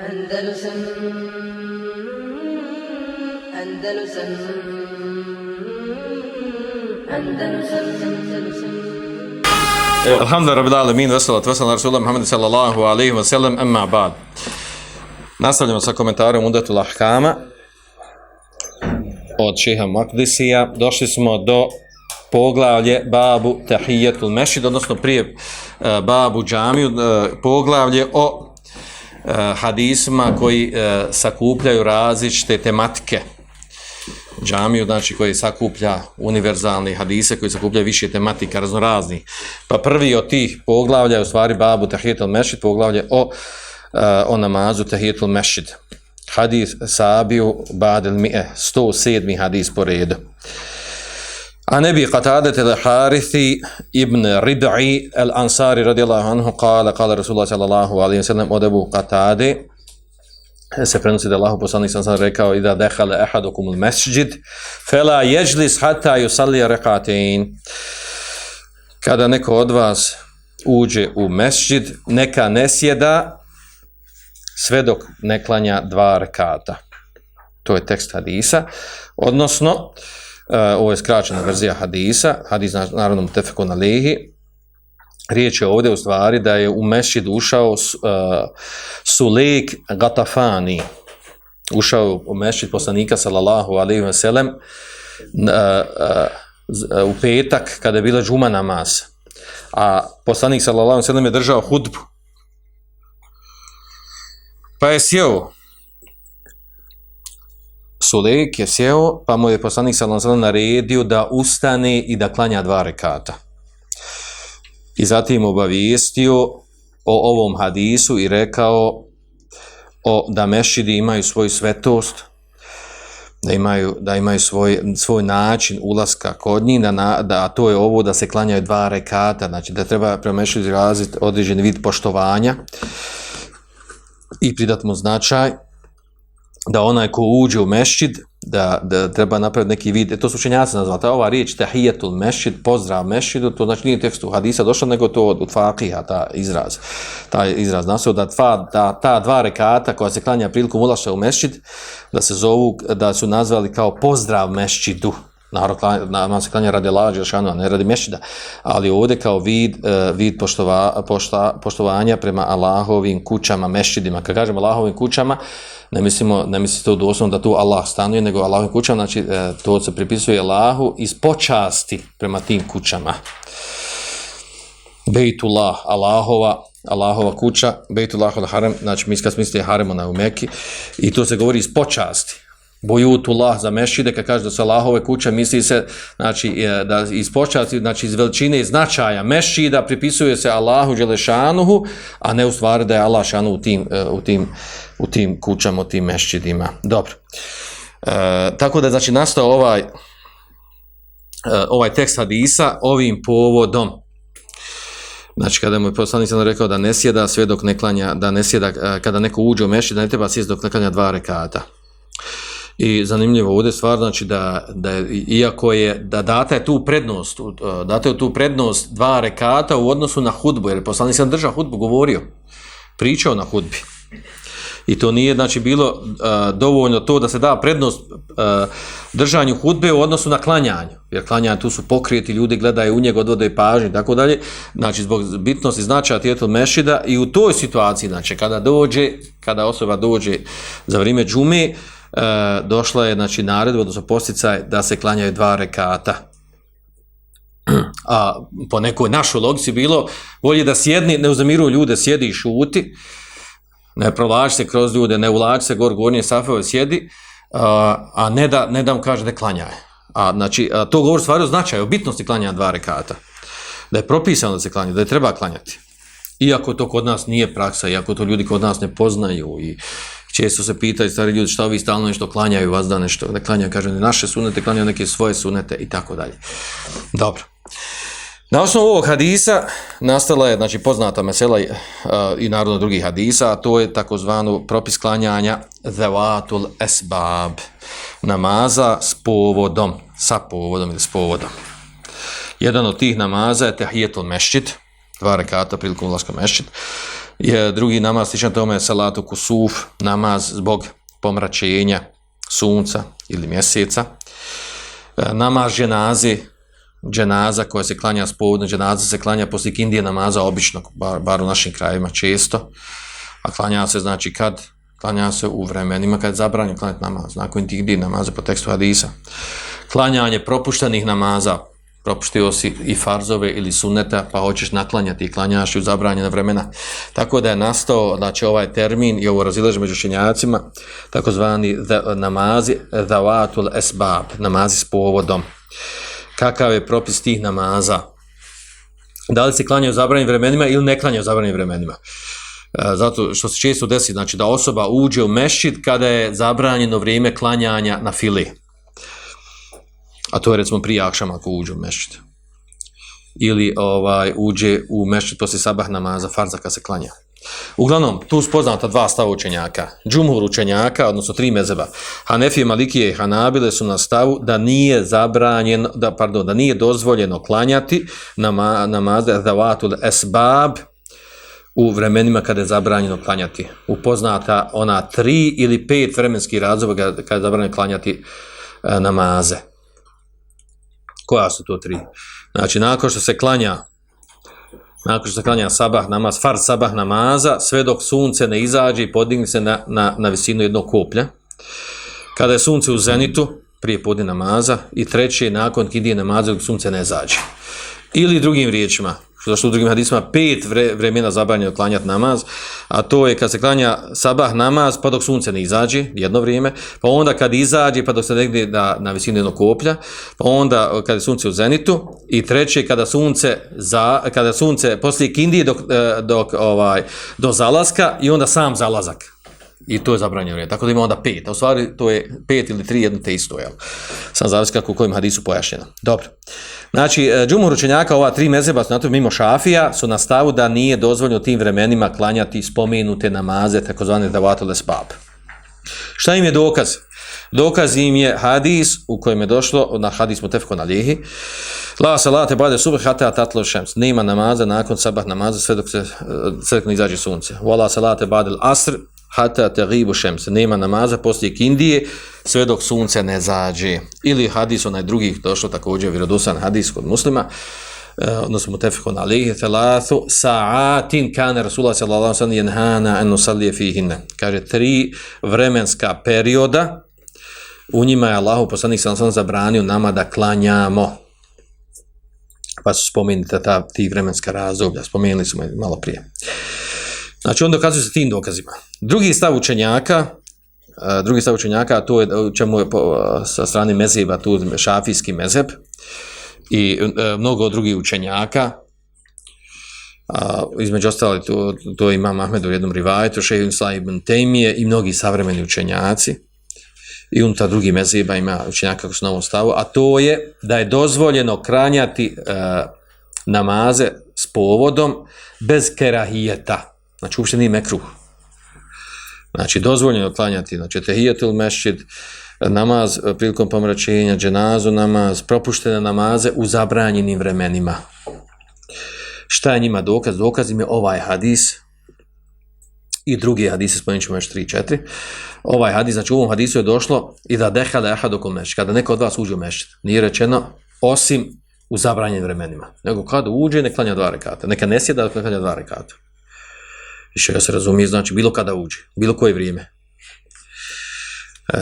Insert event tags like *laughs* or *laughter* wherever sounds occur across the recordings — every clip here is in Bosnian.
Andalusam Andalusam Andalusam Andalusam Alhamdulillah rabbil alamin, wassalatu wassalamu ala rasulillah Muhammad sallallahu alaihi wa sallam, amma ba'd. Nastavljamo sa komentarom Udatul Ahkama od šeha Makdisija. Došli smo do poglavlje Babu Tahijetul Mešid, odnosno prije uh, Babu Džamiju, uh, poglavlje o uh, hadisma koji uh, sakupljaju različite tematike džamiju, znači koji sakuplja univerzalni hadise, koji sakuplja više tematika raznorazni. Pa prvi od tih poglavlja je u stvari Babu Tahiyatul Mešid, poglavlje o, uh, o namazu Tahiyatul Mešid. Hadis Sabiju Badil Mi'e, 107. hadis po redu. عن ابي قتاده الحارث ابن ربعي الانصاري رضي الله عنه قال قال رسول الله صلى الله عليه وسلم od Abu Qatade se prenosi da Allahu poslanik sam rekao ida dakhala ahadukum al masjid fala yajlis hatta yusalli rak'atayn kada neko od vas uđe u mesdžid neka ne sjeda sve dok ne klanja dva rekata to je tekst hadisa odnosno uh, Uh, Eh, ovo je skraćena verzija hadisa, hadis narodnom tefeku na lehi. Riječ je ovdje u stvari da je u mešćid ušao uh, Sulejk Gatafani. Ušao u mešćid poslanika sallallahu alaihi ve sellem uh, uh, u petak kada je bila džuma namaz. A poslanik sallallahu alaihi ve sellem je držao hudbu. Pa je sjeo Sulejk je sjeo, pa mu je poslanik salon naredio da ustane i da klanja dva rekata. I zatim obavijestio o ovom hadisu i rekao o da mešidi imaju svoju svetost, da imaju, da imaju svoj, svoj način ulaska kod njih, da, da to je ovo da se klanjaju dva rekata, znači da treba prema mešidi raziti određen vid poštovanja i pridat mu značaj, da onaj ko uđe u mešćid, da, da treba napraviti neki vid, e, to su učenjaci nazvati, ova riječ tahijetul mešćid, pozdrav mešćidu, to znači nije tekstu hadisa došlo, nego to od, od fakiha, ta izraz, taj izraz nasio, da, dva, da ta dva rekata koja se klanja prilikom ulaša u mešćid, da se zovu, da su nazvali kao pozdrav mešćidu, narod na se klanja radi Allah Đelšanu, ne radi mešida, ali ovdje kao vid, e, vid poštova, pošta, poštovanja prema Allahovim kućama, mešidima. Kad kažemo Allahovim kućama, ne mislimo, ne mislimo to doslovno da tu Allah stanuje, nego Allahovim kućama, znači e, to se pripisuje Allahu iz počasti prema tim kućama. Bejtullah, Allahova, Allahova kuća, Bejtullah al harem, znači mi kad smislite haremo u Mekki, i to se govori iz počasti bojutullah za mešide, kad kaže da su Allahove kuće, misli se, znači, e, da iz počasti, znači, iz veličine i značaja mešida pripisuje se Allahu Đelešanuhu, a ne u stvari da je Allah šanu u tim, e, u tim, u tim kućama, u tim mešidima. Dobro. E, tako da, znači, nastao ovaj, e, ovaj tekst hadisa ovim povodom. Znači, kada mu je poslanik sam rekao da ne sjeda sve dok ne klanja, da ne sjeda, kada neko uđe u mešid, da ne treba sjesti dok ne klanja dva rekata. I zanimljivo ovdje stvar, znači da, da je, iako je, da data je tu prednost, e, data je tu prednost dva rekata u odnosu na hudbu, jer poslanik sam držao hudbu, govorio, pričao na hudbi. I to nije, znači, bilo uh, dovoljno to da se da prednost uh, držanju hudbe u odnosu na klanjanju. Jer klanjanje tu su pokrijeti, ljudi gledaju u njega, odvode pažnje i tako dalje. Znači, zbog bitnosti značaja tijetel mešida i u toj situaciji, znači, kada dođe, kada osoba dođe za vrijeme džume, uh, e, došla je znači naredba odnosno posticaj da se klanjaju dva rekata. A po nekoj našoj logici bilo volje da sjedni, ne uzamiruju ljude, sjedi i šuti, ne provlači se kroz ljude, ne ulači se gor gornje safove, sjedi, a, a ne da ne da mu kaže da klanjaje. A, znači, a, to govori stvari o značaju, o bitnosti klanjanja dva rekata. Da je propisano da se klanja, da je treba klanjati. Iako to kod nas nije praksa, iako to ljudi kod nas ne poznaju i često se pitaju stari ljudi šta vi stalno nešto klanjaju vas da nešto ne klanjaju, kažu naše sunete, klanjaju neke svoje sunete i tako dalje. Dobro. Na osnovu ovog hadisa nastala je znači, poznata mesela uh, i narodno drugih hadisa, a to je takozvano propis klanjanja zevatul esbab, namaza s povodom, sa povodom ili s povodom. Jedan od tih namaza je tehijetul mešćid, dva rekata prilikom ulaska mešćid, je drugi namaz sličan tome je salatu kusuf, namaz zbog pomračenja sunca ili mjeseca. E, namaz dženaze, dženaza koja se klanja spovodno, dženaza se klanja poslije kindije namaza obično, bar, bar u našim krajima često, a klanja se znači kad klanja se u vremenima kad je zabranjen klanjati namaz, nakon tih di namaza po tekstu hadisa. Klanjanje propuštenih namaza, propuštio si i farzove ili suneta, pa hoćeš naklanjati i klanjaš u zabranjena vremena. Tako da je nastao, znači ovaj termin i ovo razilaže među šenjacima, takozvani namazi dhavatul esbab, namazi s povodom. Kakav je propis tih namaza? Da li se klanja u zabranjenim vremenima ili ne klanja u zabranjenim vremenima? E, zato što se često desi, znači da osoba uđe u mešćid kada je zabranjeno vrijeme klanjanja na fili. A to je recimo prije akšama ako uđe u mešćid. Ili ovaj uđe u mešćid poslije sabah namaza, farza kad se klanja. Uglavnom, tu su poznata dva stava učenjaka. Džumhur učenjaka, odnosno tri mezeba. Hanefije, Malikije i Hanabile su na stavu da nije zabranjeno, da, pardon, da nije dozvoljeno klanjati nama, namaze davatul esbab, u vremenima kada je zabranjeno klanjati. Upoznata ona tri ili pet vremenskih razloga kada je zabranjeno klanjati e, namaze. Koja su to tri? Znači, nakon što se klanja nakon što se klanja sabah namaz, far sabah namaza, sve dok sunce ne izađe i podigne se na, na, na visinu jednog koplja. Kada je sunce u zenitu, prije podne namaza, i treće, nakon kindije namaza, dok sunce ne izađe. Ili drugim riječima, što zašto u drugim hadisima pet vre, vremena zabranjeno klanjati namaz, a to je kad se klanja sabah namaz pa dok sunce ne izađe, jedno vrijeme, pa onda kad izađe pa dok se negdje na, na visinu jednog koplja, pa onda kad je sunce u zenitu i treće kada sunce za, kada sunce poslije kindije dok, eh, dok ovaj do zalaska i onda sam zalazak. I to je zabranjeno vrijeme. Tako da ima onda pet. A u stvari to je pet ili tri jedno te isto. Jel? Sam zavisi kako u kojim hadisu pojašnjeno. Dobro. Znači, e, džumur učenjaka, ova tri mezeba, su na to mimo šafija, su na stavu da nije dozvoljno tim vremenima klanjati spomenute namaze, takozvane davatole spab. Šta im je dokaz? Dokaz im je hadis u kojem je došlo, na hadis mutefko na lihi, La salate bade subh hata tatlo šems. Nema namaza nakon sabah namaza sve dok se e, sve dok ne izađe sunce. Wala salate bade asr hata taghibu šems, nema namaza poslije kindije sve dok sunce ne zađe. Ili hadis onaj drugih, došlo također vjerodosan hadis kod muslima eh, odnosno mutafekun alihi, thalathu sa'atin kana rasulullah sallallahu alejhi ve sellem yanhana an nusalli fihinna. Kaže tri vremenska perioda u njima je Allahu poslanik sallallahu alejhi zabranio nama da klanjamo. Pa su spomenuti ta ti vremenska razdoblja spomenuli smo malo prije. Znači on dokazuje se tim dokazima. Drugi stav učenjaka, e, drugi stav učenjaka, to je čemu je e, sa strane mezeba, tu šafijski mezeb i e, mnogo drugih učenjaka, a, između ostali to, to ima Mahmed u jednom rivajetu, Šehin Isla ibn Tejmije i mnogi savremeni učenjaci i unutar drugi mezheba ima učenjaka kako su na ovom stavu, a to je da je dozvoljeno kranjati a, e, namaze s povodom bez kerahijeta. Znači, uopšte nije mekruh. Znači, dozvoljeno klanjati, znači, tehijatul mešćid, namaz e, prilikom pomračenja, dženazu namaz, propuštene namaze u zabranjenim vremenima. Šta je njima dokaz? Dokaz im je ovaj hadis i drugi hadisi, spomenut ćemo još 3-4. Ovaj hadis, znači u ovom hadisu je došlo i da dehale ahad mešćid, kada neko od vas uđe u mešćid. Nije rečeno, osim u zabranjenim vremenima. Nego kada uđe, ne klanja dva rekata. Neka ne sjeda, ne klanja dva rekata. Više ga se razumije, znači bilo kada uđe, bilo koje vrijeme. E,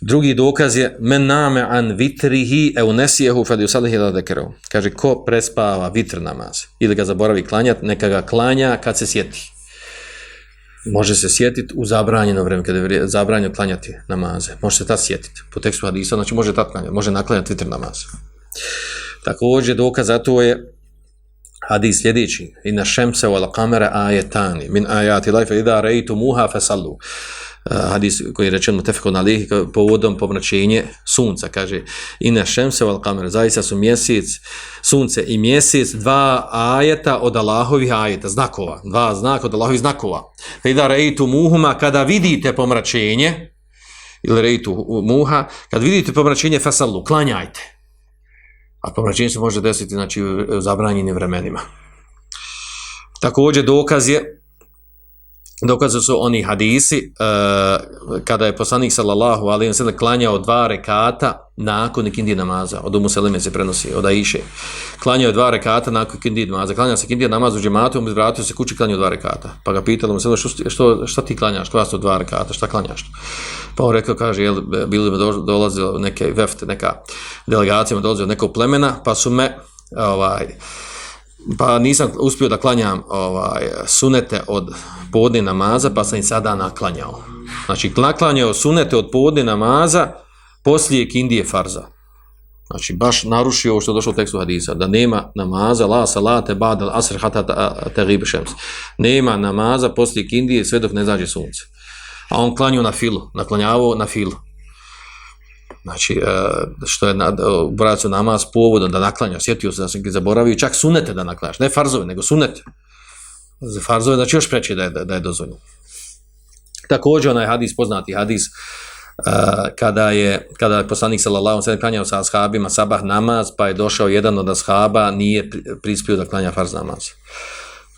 drugi dokaz je men name an vitrihi e unesijehu fadi usalihi da. Kaže, ko prespava vitr namaz ili ga zaboravi klanjat, neka ga klanja kad se sjeti. Može se sjetiti u zabranjeno vrijeme, kada je zabranjeno klanjati namaze. Može se tad sjetiti. Po tekstu hadisa, znači može tad klanjati, može naklanjati vitr namaz. Također dokaz za to je hadis sljedeći. Inna šemse wal kamera ajetani min ajati lajfe idha rejtu muha fesallu uh, hadis koji je rečen mutefiko na lih povodom pomračenje sunca kaže inna šemse wal kamera zaista su mjesec sunce i mjesec dva ajeta od Allahovih ajeta znakova dva znaka od Allahovih znakova. Fa idha rejtu muhuma kada vidite pomračenje ili rejtu muha kad vidite pomračenje fesallu klanjajte a pomračenje se može desiti znači, u zabranjenim vremenima. Također dokaz je dokaze su oni hadisi uh, kada je poslanik sallallahu alejhi ve sellem klanjao dva rekata nakon ikindi namaza. Od Umu Seleme se prenosi od Aiše klanjao dva rekata nakon ikindi namaza. Klanjao se ikindi namaz u džematu um vratio se kući klanjao dva rekata. Pa ga pitalo mu se što, što šta ti klanjaš? Koja su dva rekata? Šta klanjaš? Pa on rekao kaže jel bili me dolazilo neke vefte neka delegacija me dolazilo nekog plemena pa su me ovaj pa nisam uspio da klanjam ovaj sunete od podne namaza, pa sam i sada naklanjao. Znači, naklanjao sunete od podne namaza poslije kindije farza. Znači, baš narušio ovo što je došlo u tekstu hadisa, da nema namaza, la salate, badal, asr, hata, terib, šems. Nema namaza poslije kindije sve dok ne zađe sunce. A on klanju na filu, naklanjavao na filu. Znači, e, što je bracu e, namaz povodom da naklanja, sjetio se da se zaboravio, čak sunete da naklanjaš, ne farzove, nego sunete. Za farzove, znači još preći da je, da je dozvoljeno. Također onaj hadis, poznati hadis, uh, kada je kada je poslanik sallallahu alejhi ve klanjao sa ashabima sabah namaz, pa je došao jedan od ashaba, nije prispio da klanja farz namaz.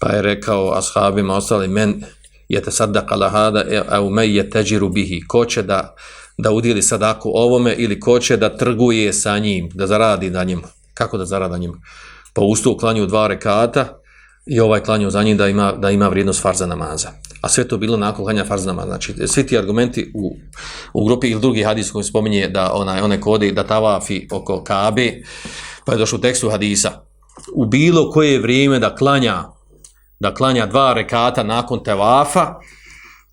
Pa je rekao ashabima ostali men je te sadaka lahada au me je teđiru bihi. Ko će da, da udijeli sadaku ovome ili ko će da trguje sa njim, da zaradi na njim. Kako da zarada njim? Pa ustao klanju dva rekata i ovaj klanju za njim da ima, da ima vrijednost farza namaza. A sve to bilo nakon klanja farza namaza. Znači, svi ti argumenti u, u grupi ili drugi hadis koji spominje da onaj, one kode da tavafi oko Kabe, pa je došlo u tekstu hadisa. U bilo koje vrijeme da klanja da klanja dva rekata nakon tevafa,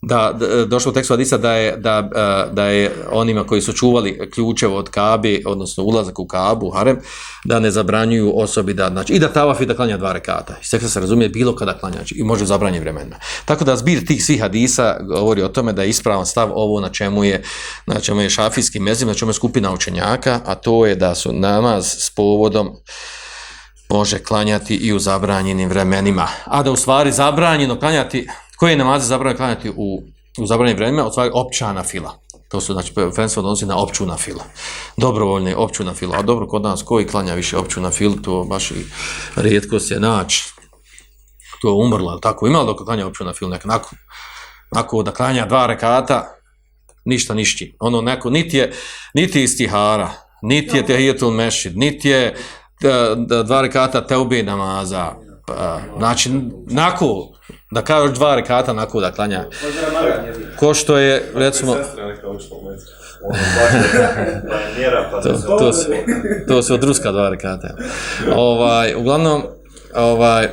da, da e, došlo u tekstu Hadisa da je, da, e, da je onima koji su čuvali ključevo od Kabe, odnosno ulazak u Kabu, Harem, da ne zabranjuju osobi da, znači, i da tavaf i da klanja dva rekata. I sve se razumije bilo kada klanja, znači, i može zabranje vremena. Tako da zbir tih svih Hadisa govori o tome da je ispravan stav ovo na čemu je, na čemu je šafijski mezim, na čemu je skupina učenjaka, a to je da su namaz s povodom može klanjati i u zabranjenim vremenima. A da u stvari zabranjeno klanjati, koje je namaze zabranjeno klanjati u, u zabranjenim vremenima? U stvari općana fila. To su, znači, prvenstveno odnosi na opću na fila. Dobrovoljne opću na fila. A dobro, kod nas koji klanja više opću na fila, to baš i rijetko se naći. To je umrlo, ali tako? Ima li dok klanja opću na fila? Nek, nakon, nakon da klanja dva rekata, ništa nišći. Ono neko, niti je, niti je istihara, niti je tehijetul mešid, niti je da, da dva rekata teube namaza. Pa, znači, nako, da kažeš dva rekata nako da klanja. Ko što je, recimo... to, to, su, to su od ruska dva rekata. Ovaj, uglavnom, ovaj,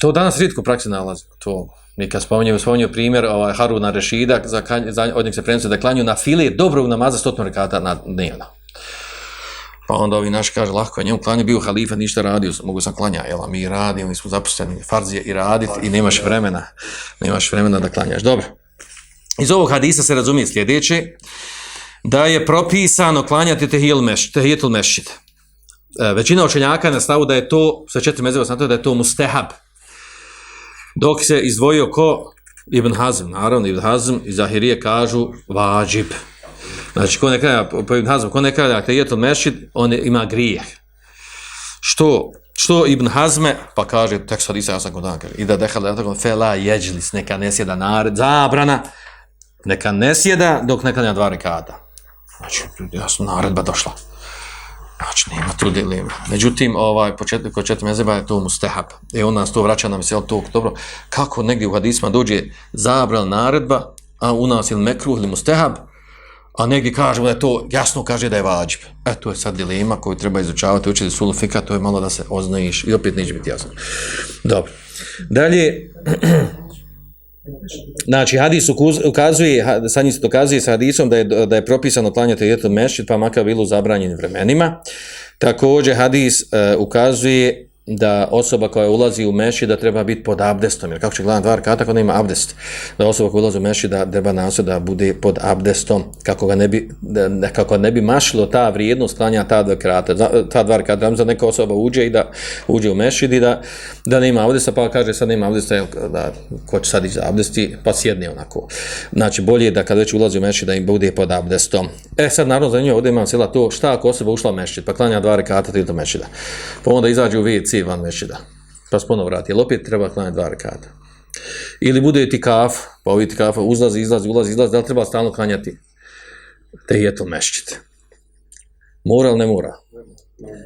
to danas rijetko praksi nalazi. To, mi kad spominjemo, spominjemo primjer ovaj, Haruna Rešida, za, za, od njeg se prenosio da klanju na file dobro namaza stotno rekata na dnevno. Pa onda ovi naši kaže, lahko je njemu klanje, bio halifa, ništa radio, mogu sam klanja, jel, mi radimo, mi smo zapušteni, farzije i raditi i nemaš vremena, nemaš vremena da klanjaš. Dobro. Iz ovog hadisa se razumije sljedeće, da je propisano klanjati tehijel meš, tehijetul mešćit. Većina učenjaka na stavu da je to, sve četiri mezeva sam da je to mustehab. Dok se izdvojio ko Ibn Hazm, naravno Ibn Hazm i Zahirije kažu vađib. Znači, ko ne kralja, po Ibn Hazm, ko ne kralja te je to mešid, on ima grijeh. Što, što Ibn Hazme, pa kaže, tek sad isa, ja sam kodan, i da dehala, da tako, fela jeđlis, neka ne sjeda nared, zabrana, neka ne sjeda dok ne kada dva rekata. Znači, jasno, naredba došla. Znači, nema tu dilema. Međutim, ovaj, početak, kod četiri mezeba je to mustehab. E, on nas to vraća nam se, to dobro, kako negdje u hadisma dođe zabran naredba, a u nas ili mekruh ili mustehab, a negdje kažemo da je to, jasno kaže da je vađib. E, to je sad dilema koju treba izučavati, učiti sulu fika, to je malo da se oznajiš i opet neće biti jasno. Dobro. Dalje, *clears throat* znači, hadis ukazuje, sad njih se dokazuje sa hadisom da je, da je propisano klanjati jedan mešćid, pa makar bilo u zabranjenim vremenima. Također, hadis uh, ukazuje da osoba koja ulazi u meši da treba biti pod abdestom, jer kako će gledati dva rakata kada ima abdest, da osoba koja ulazi u meši da treba naso da bude pod abdestom, kako ga ne bi, da, kako ne bi mašilo ta vrijednost klanja ta dva rakata, ta dva rakata, da neka osoba uđe i da uđe u meši i da, da ne ima abdesta, pa kaže sad nema abdesta, jel, da, ko će sad ići za abdesti, pa sjedne onako. Znači, bolje je da kada već ulazi u meši da im bude pod abdestom. E sad, naravno, za nju ovdje imam sila to, šta ako osoba ušla u meši, pa klanja dva rakata, tri do Pa onda izađe u WC van mešida. Pa se ponovo vrati. Jel opet treba klanjati dva rekata? Ili bude ti kaf, pa ovi ti kafa uzlazi, izlazi, ulazi, izlazi, da li treba stalno klanjati? Tehijetul mešćid. Mora ili ne mora?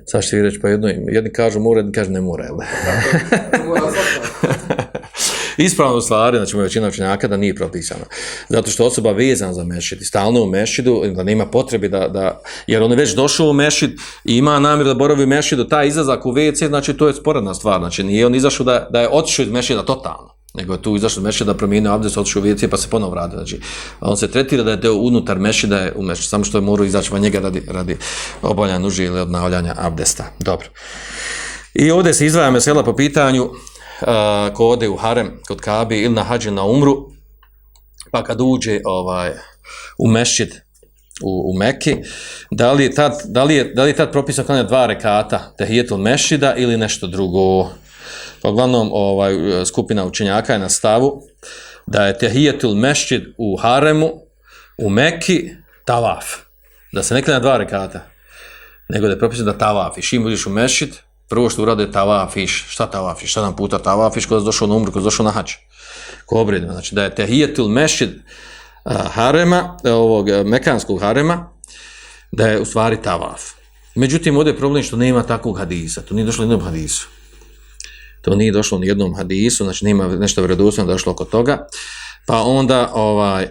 Sad ćete vi reći, pa jedno, jedni kažu mora, jedni kažu ne mora, jel? *laughs* Ispravno stvari, znači moja većina učenjaka da nije propisano. Zato što osoba vezana za mešid i stalno u mešidu, da nema potrebi da, da jer on je već došao u mešid i ima namjer da boravi u mešidu, taj izlazak u WC, znači to je sporedna stvar, znači nije on izašao da, da je otišao iz mešida totalno nego je tu izašao iz mešida da promijenio abdest, otišao u WC pa se ponovo vratio. Znači, on se tretira da je deo unutar mešida je u mešida, samo što je morao izaći van njega radi, radi obavljanja nuži ili obnavljanja abdesta. Dobro. I ovdje se izdvaja mesela po pitanju uh, ko ode u harem kod Kabe ili na hađi na umru, pa kad uđe ovaj, u mešćid u, u Mekke, da li je tad, da li je, da li je tad propisano klanja dva rekata tehijetul mešćida ili nešto drugo? Pa uglavnom ovaj, skupina učenjaka je na stavu da je tehijetul mešćid u haremu u Mekki tavaf. Da se ne klanja dva rekata, nego da je propisano da tavaf. I šim budiš u mešćid, prvo što urade tavafiš, šta tavafiš, šta nam puta tavafiš, kada je došao na umru, kada je došao na hač, ko obredno, znači da je tehijetul mešćid eh, harema, eh, ovog eh, mekanskog harema, da je u stvari tavaf. Međutim, ovdje je problem što nema takvog hadisa, to nije došlo jednom hadisu. To nije došlo ni jednom hadisu, znači nema nešto vredosno došlo oko toga. Pa onda, ovaj,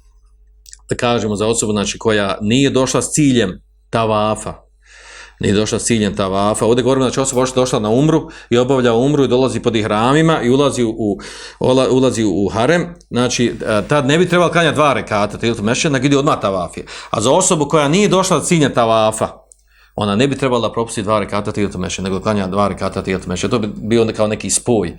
*clears throat* da kažemo za osobu, znači koja nije došla s ciljem tavafa, nije došla s ciljem tavafa. Ovdje govorimo da će osoba došla na umru i obavlja umru i dolazi pod ihramima i ulazi u, ulazi u harem. Znači, e, tad ne bi trebalo klanjati dva rekata, ili to mešće, nego ide odmah tavafije. A za osobu koja nije došla s ciljem tavafa, ona ne bi trebala propustiti dva rekata tiltu meše, nego klanja dva rekata tiltu meše. To bi bio kao neki spoj,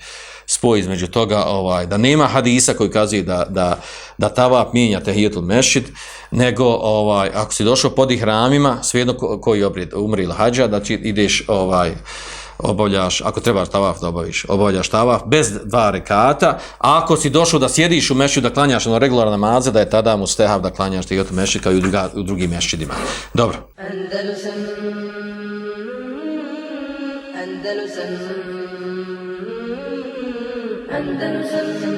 spoj između toga, ovaj, da nema hadisa koji kazuje da, da, da tavap mijenja tehijetul mešid, nego ovaj, ako si došao pod ihramima, svejedno koji obred, umrila hađa, da ti ideš ovaj, obavljaš, ako trebaš tavaf da obaviš, obavljaš tavaf bez dva rekata, a ako si došao da sjediš u mešću da klanjaš na regularne namaze, da je tada mu stehav da klanjaš ti u mešću kao i u, druga, u drugim mešćidima. Dobro. Andalusam, Andalusam, Andalusam,